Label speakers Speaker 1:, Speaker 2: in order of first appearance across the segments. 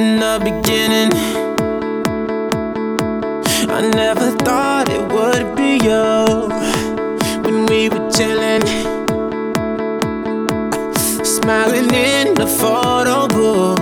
Speaker 1: in the beginning. I never thought it would be you when we were chilling, smiling in the photo booth.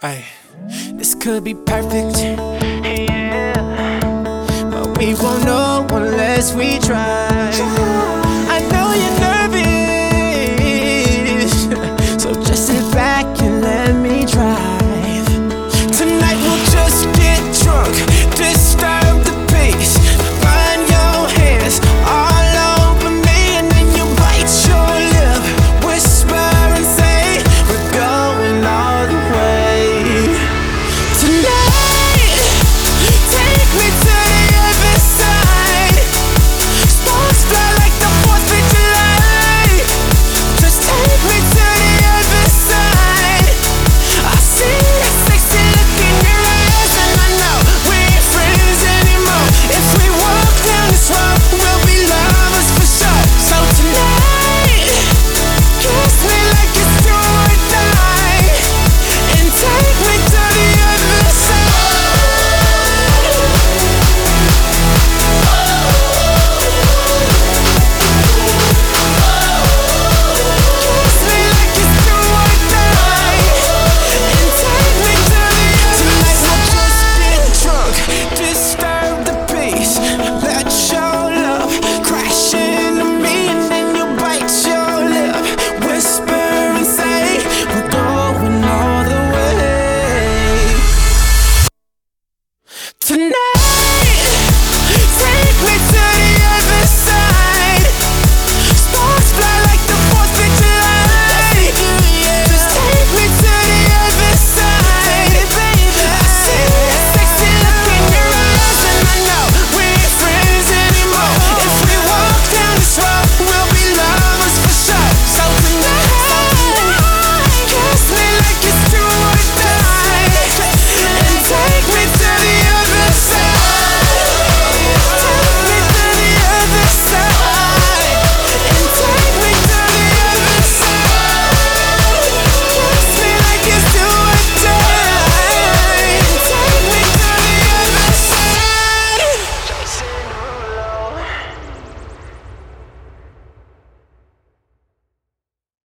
Speaker 1: Aye. This could be perfect. Yeah. But we won't know unless we try.